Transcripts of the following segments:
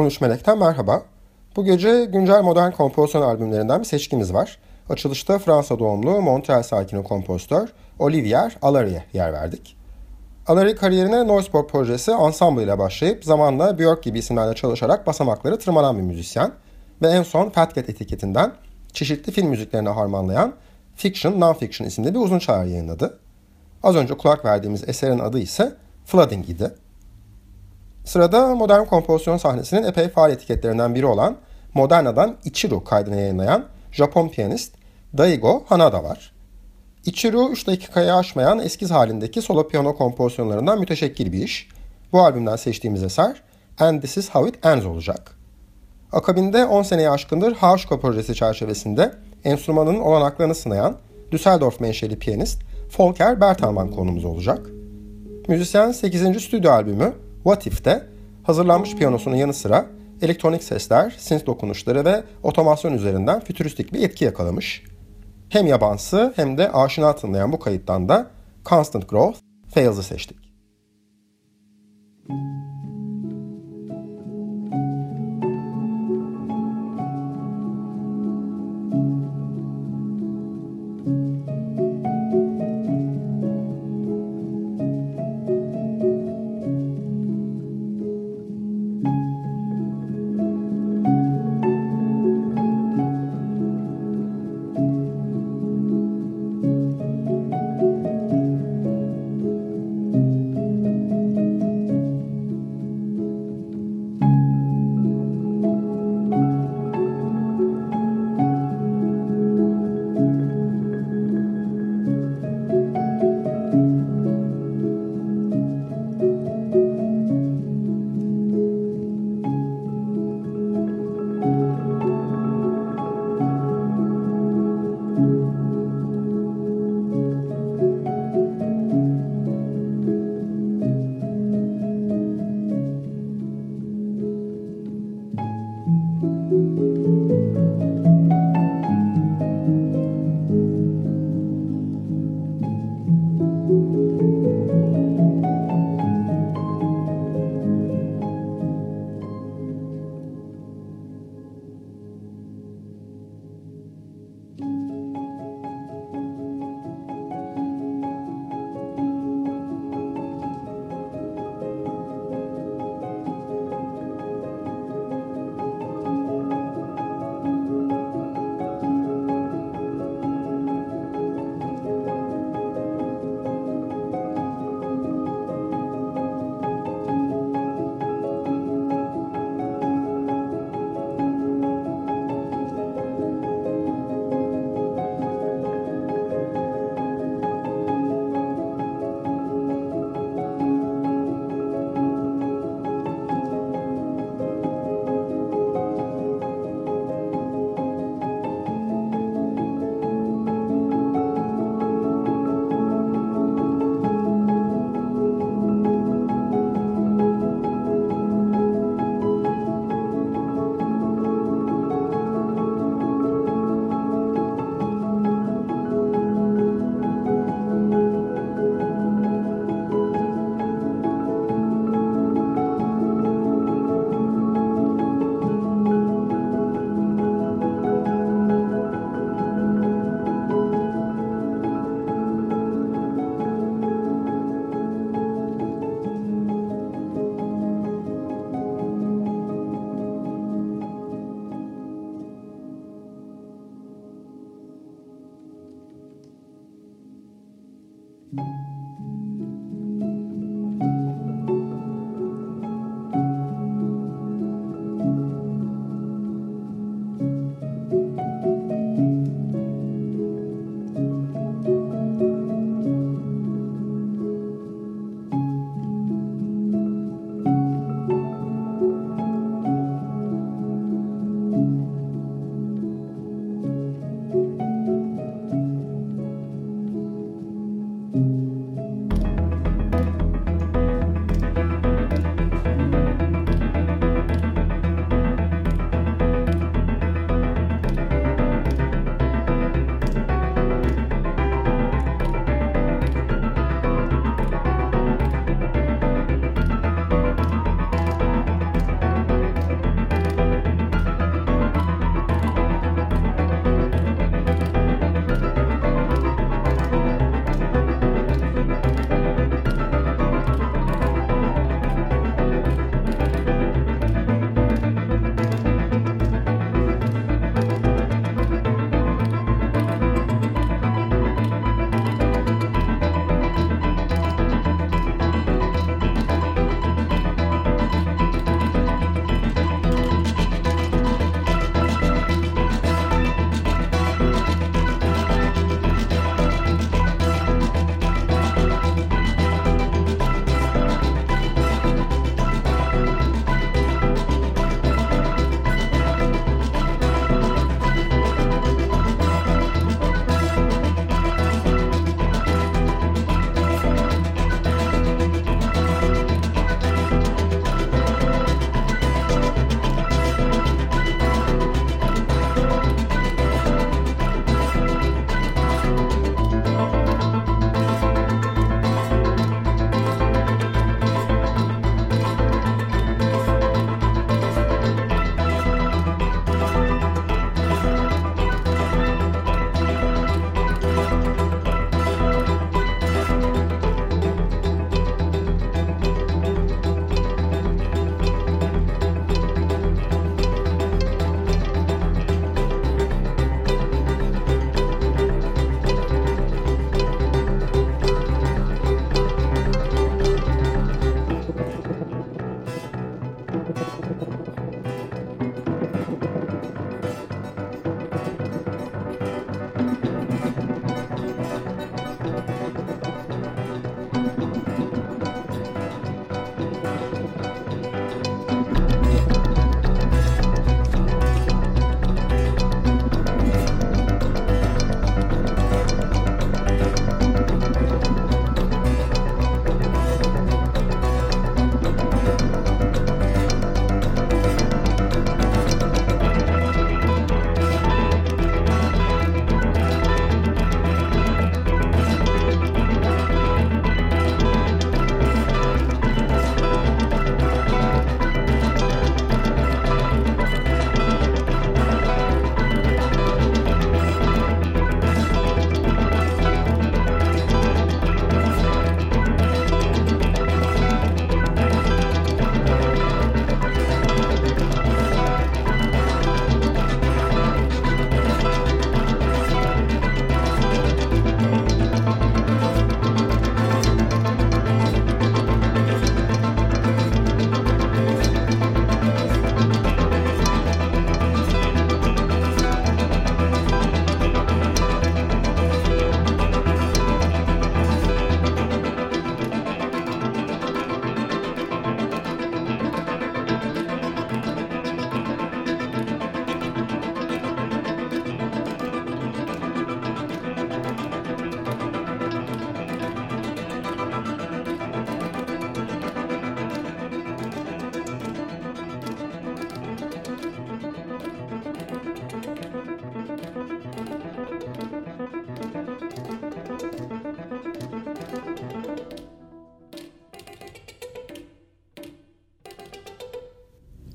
13 Melek'ten merhaba. Bu gece güncel modern kompozisyon albümlerinden bir seçkimiz var. Açılışta Fransa doğumlu Montreal sakini kompozitör Olivier Alary'e yer verdik. Alary kariyerine Noisepop projesi ensemble ile başlayıp zamanla Björk gibi isimlerle çalışarak basamakları tırmanan bir müzisyen ve en son Fatcat etiketinden çeşitli film müziklerini harmanlayan Fiction Non-Fiction isimli bir uzun çağrı yayınladı. Az önce kulak verdiğimiz eserin adı ise Flooding idi. Sırada modern kompozisyon sahnesinin epey faal etiketlerinden biri olan Moderna'dan Ichiru kaydını yayınlayan Japon piyanist Daigo Hanada var. Ichiru 3 dakikaya aşmayan eskiz halindeki solo piyano kompozisyonlarından müteşekkil bir iş. Bu albümden seçtiğimiz eser And This Is How It Ends olacak. Akabinde 10 seneye aşkındır Hauschka projesi çerçevesinde enstrümanın olanaklarını sınayan Düsseldorf menşeli piyanist Volker Bertelmann konumuz olacak. Müzisyen 8. stüdyo albümü What If'te hazırlanmış piyanosunun yanı sıra elektronik sesler, synth dokunuşları ve otomasyon üzerinden fütüristik bir etki yakalamış. Hem yabansı hem de aşina tınlayan bu kayıttan da Constant Growth, Fails'ı seçtik.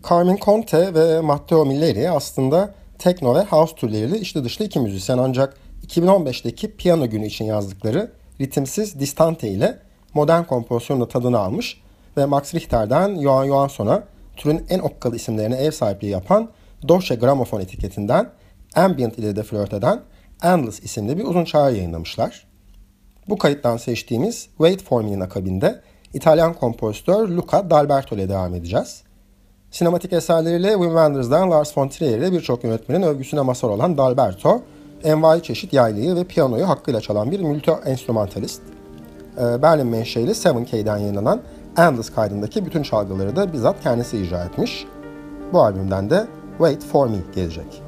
Carmen Conte ve Matteo Milleri aslında tekno ve house türleriyle içli dışlı iki müzisyen ancak 2015'teki piyano günü için yazdıkları ritimsiz Distante ile modern kompozisyonun tadını almış ve Max Richter'den Johan Johansson'a türün en okkalı isimlerine ev sahipliği yapan Dolce Gramophone etiketinden Ambient ile de flört eden Endless isimli bir uzun çağrı yayınlamışlar. Bu kayıttan seçtiğimiz Wait For Me'nin akabinde İtalyan kompozitör Luca D'Alberto ile devam edeceğiz. Sinematik eserleriyle Wim Wenders'dan Lars von Trier ile birçok yönetmenin övgüsüne mazhar olan D'Alberto, envai çeşit yaylıyı ve piyanoyu hakkıyla çalan bir multi-enstrümantalist. Ee, Berlin menşeli 7K'den yayınlanan Endless kaydındaki bütün çalgıları da bizzat kendisi icra etmiş. Bu albümden de Wait For Me gelecek.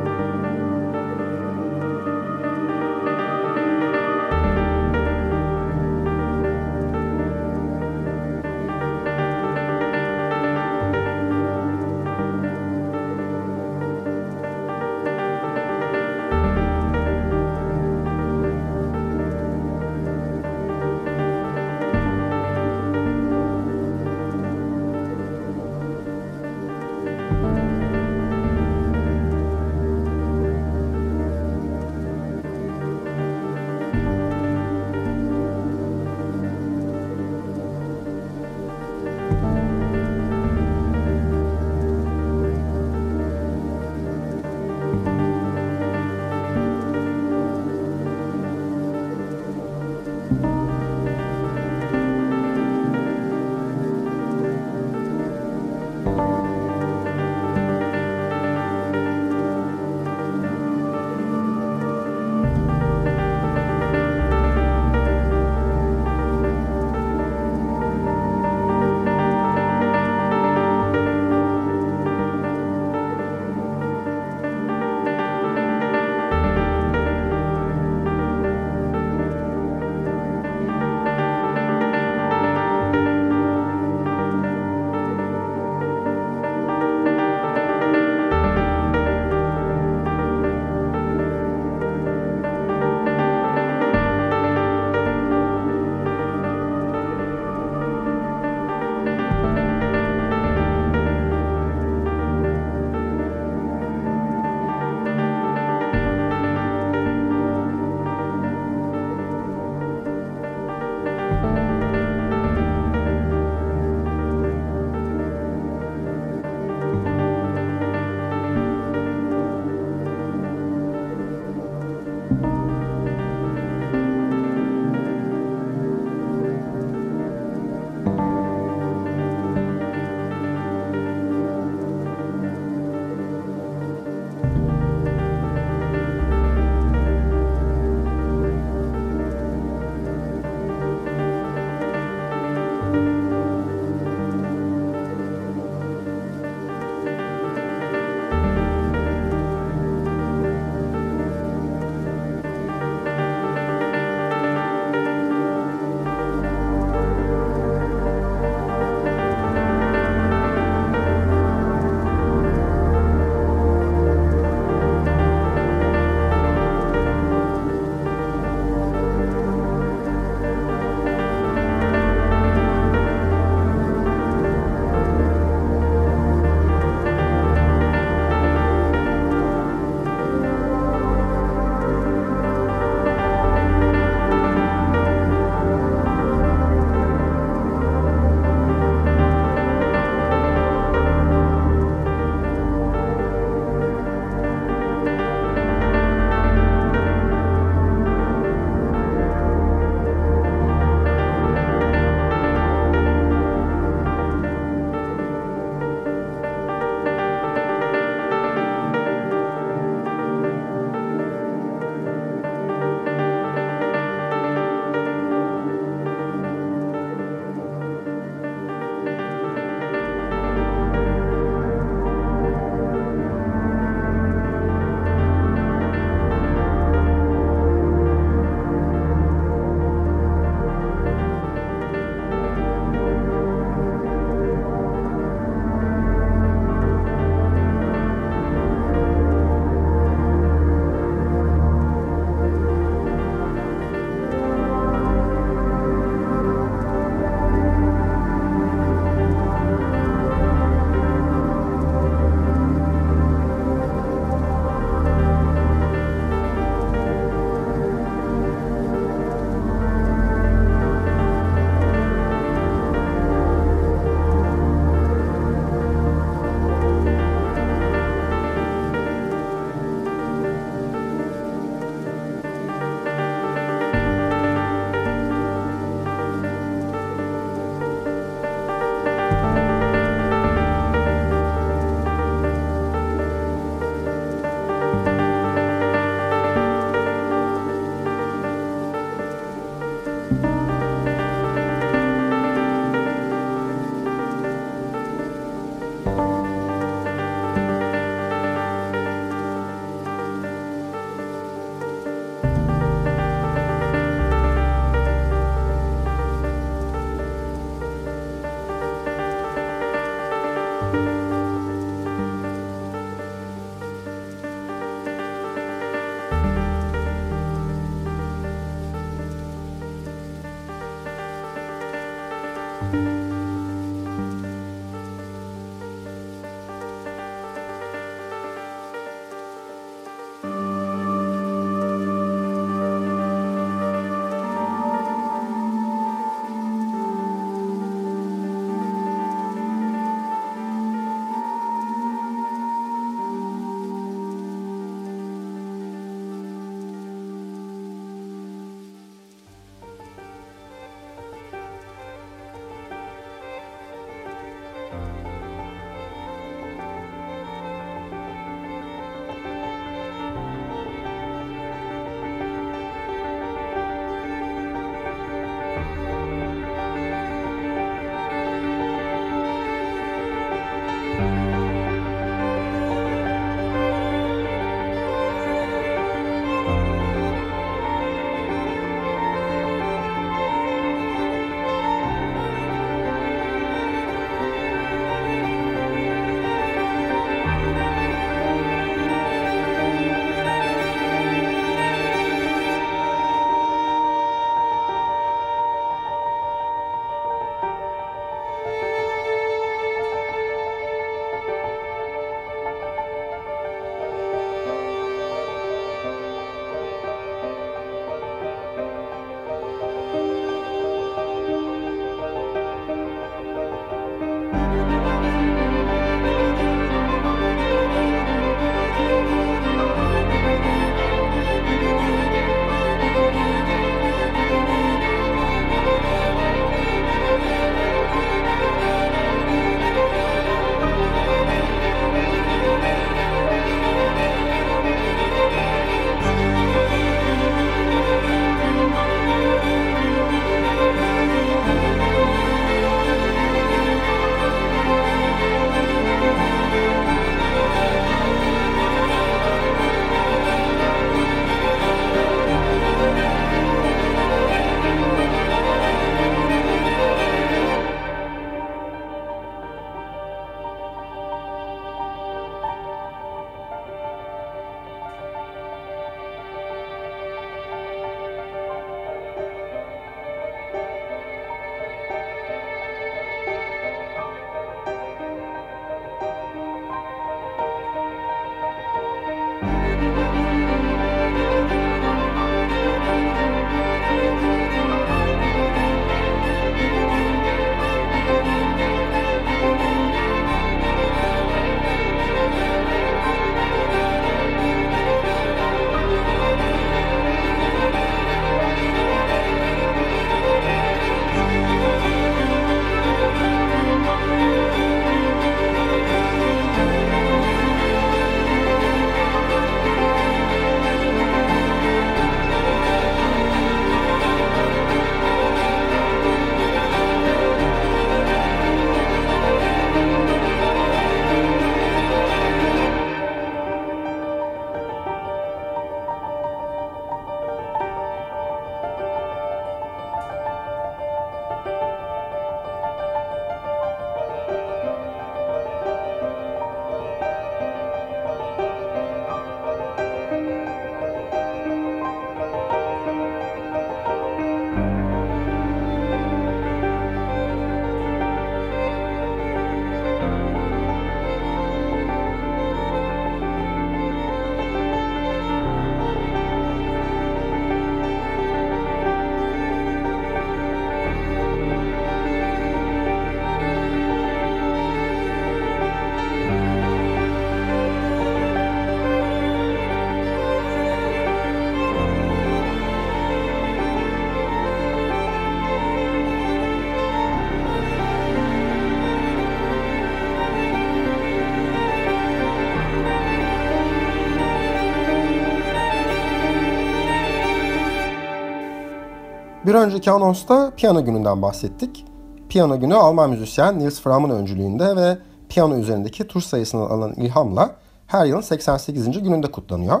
Önceki anonsta piyano gününden bahsettik. Piyano günü Alman müzisyen Nils Fram'ın öncülüğünde ve piyano üzerindeki tuş sayısından alınan ilhamla her yılın 88. gününde kutlanıyor.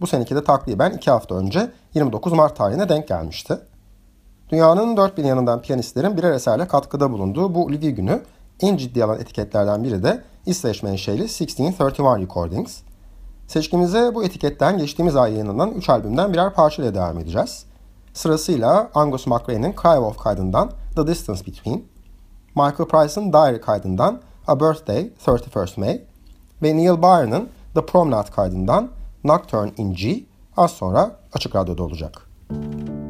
Bu seneki de takriben 2 hafta önce 29 Mart tarihine denk gelmişti. Dünyanın dört bir yanından piyanistlerin birer eserle katkıda bulunduğu bu Olivier günü en ciddi alan etiketlerden biri de İsveç menşeli 1631 Recordings. Seçkimize bu etiketten geçtiğimiz ay yayınlanan 3 albümden birer parçayla devam edeceğiz. Sırasıyla Angus McRae'nin Cry Wolf kaydından The Distance Between, Michael Price'ın Diary kaydından A Birthday 31st May ve Neil Byron'ın The Promenade kaydından Nocturne in G az sonra Açık Radyo'da olacak. Müzik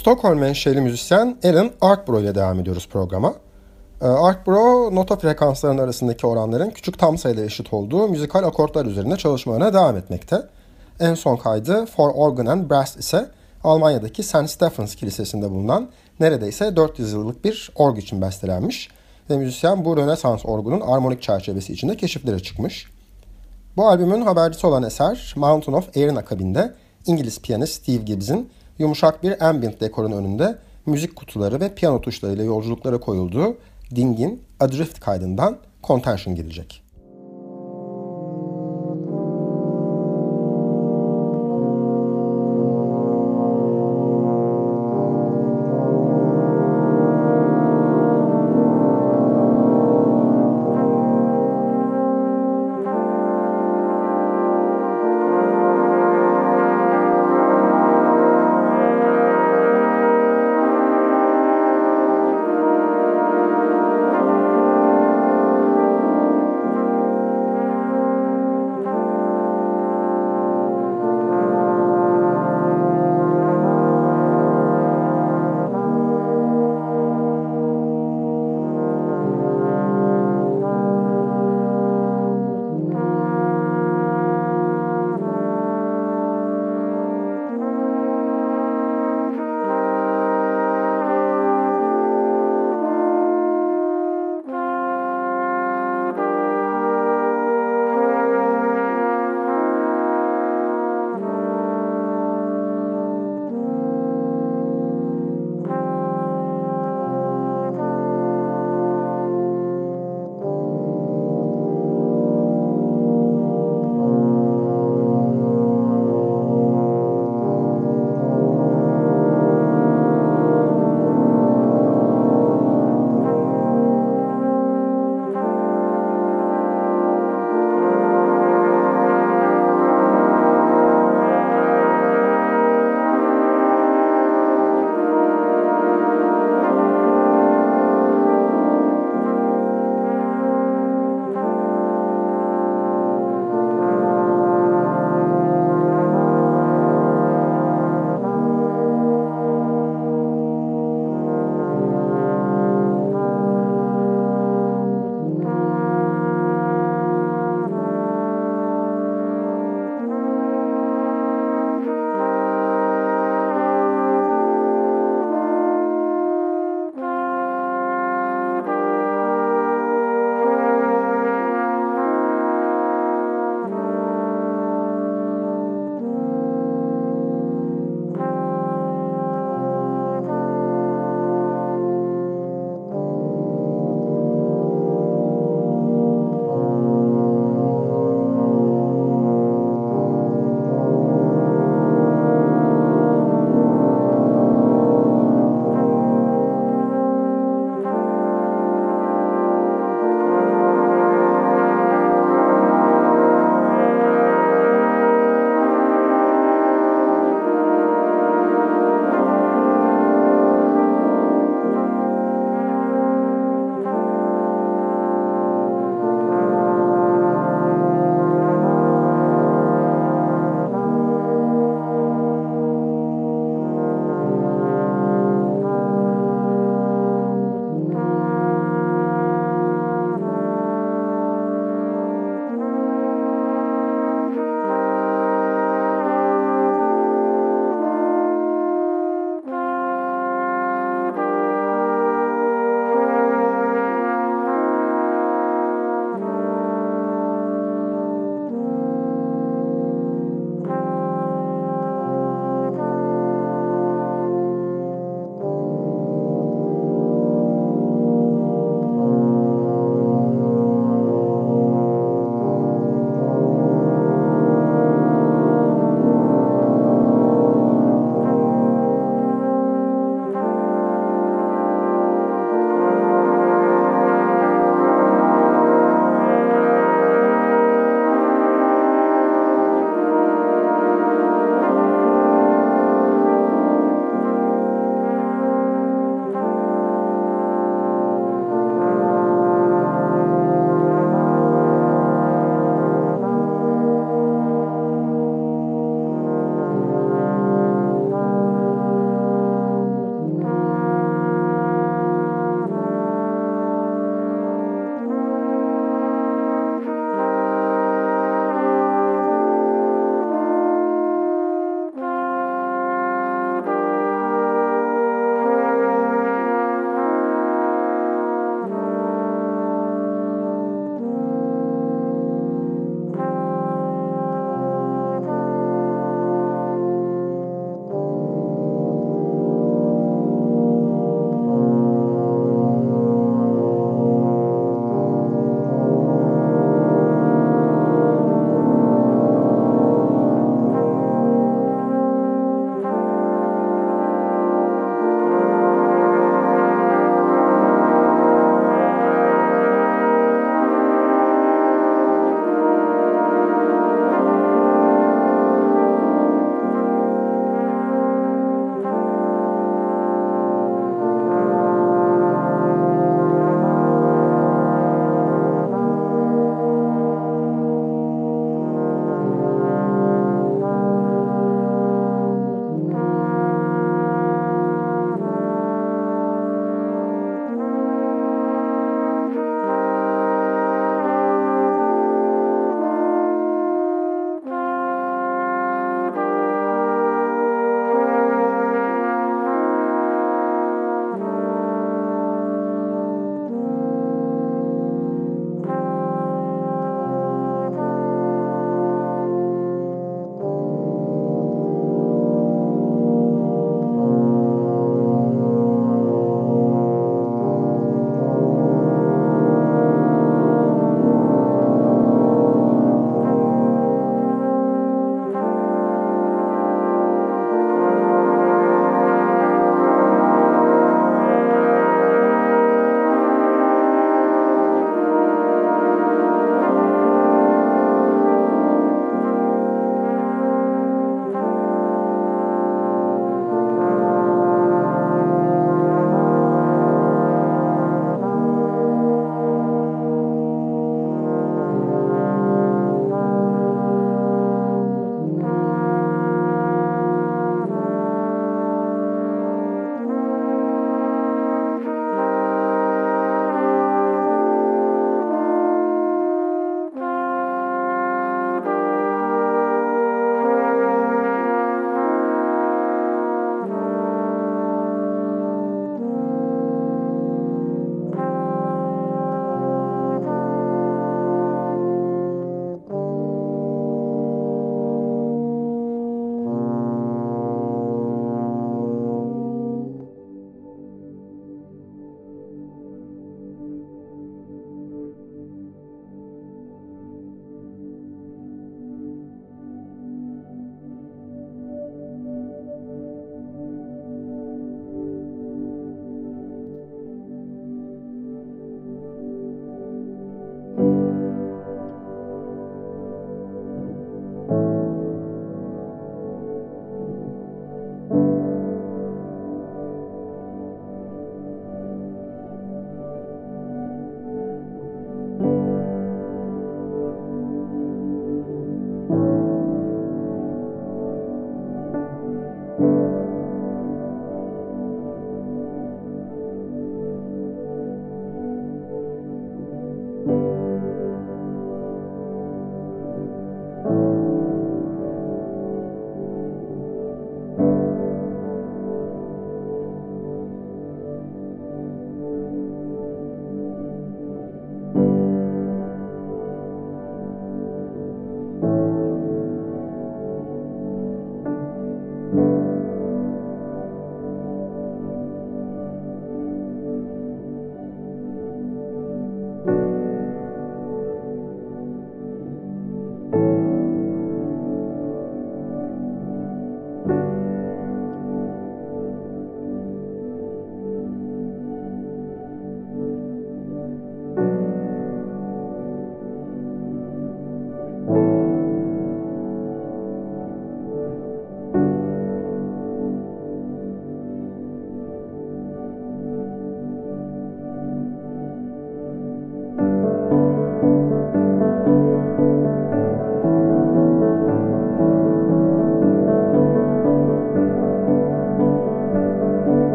Stockholm menşeli müzisyen Alan Arkbro ile devam ediyoruz programa. Ee, Arkbro, nota frekanslarının arasındaki oranların küçük tam sayıda eşit olduğu müzikal akortlar üzerinde çalışmalarına devam etmekte. En son kaydı For Organ and Brass ise Almanya'daki St. Stephens Kilisesi'nde bulunan neredeyse 400 yıllık bir org için bestelenmiş ve müzisyen bu Rönesans orgunun armonik çerçevesi içinde keşiflere çıkmış. Bu albümün habercisi olan eser Mountain of Air'in akabinde İngiliz piyanist Steve Gibbs'in yumuşak bir ambient dekorun önünde müzik kutuları ve piyano tuşlarıyla yolculuklara koyulduğu Ding'in Adrift kaydından Contention gelecek.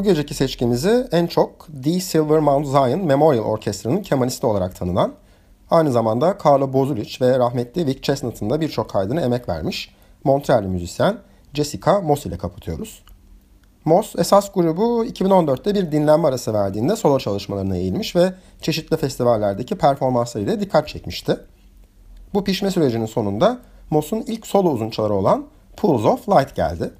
Bu geceki seçkimizi en çok D. Silver Mount Zion Memorial Orkestra'nın kemanisti olarak tanınan, aynı zamanda Carlo Bozulic ve rahmetli Vic Chestnut'ın da birçok kaydına emek vermiş Montreal'li müzisyen Jessica Moss ile kapatıyoruz. Moss esas grubu 2014'te bir dinlenme arası verdiğinde solo çalışmalarına eğilmiş ve çeşitli festivallerdeki performanslarıyla dikkat çekmişti. Bu pişme sürecinin sonunda Moss'un ilk solo uzunçaları olan Pools of Light geldi.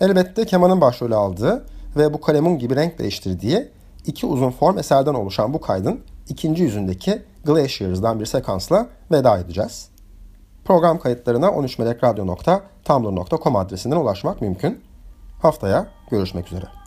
Elbette kemanın başrolü aldığı ve bu kalemun gibi renk değiştirdiği iki uzun form eserden oluşan bu kaydın ikinci yüzündeki Glaciers'dan bir sekansla veda edeceğiz. Program kayıtlarına 13melekradyo.tumblr.com adresinden ulaşmak mümkün. Haftaya görüşmek üzere.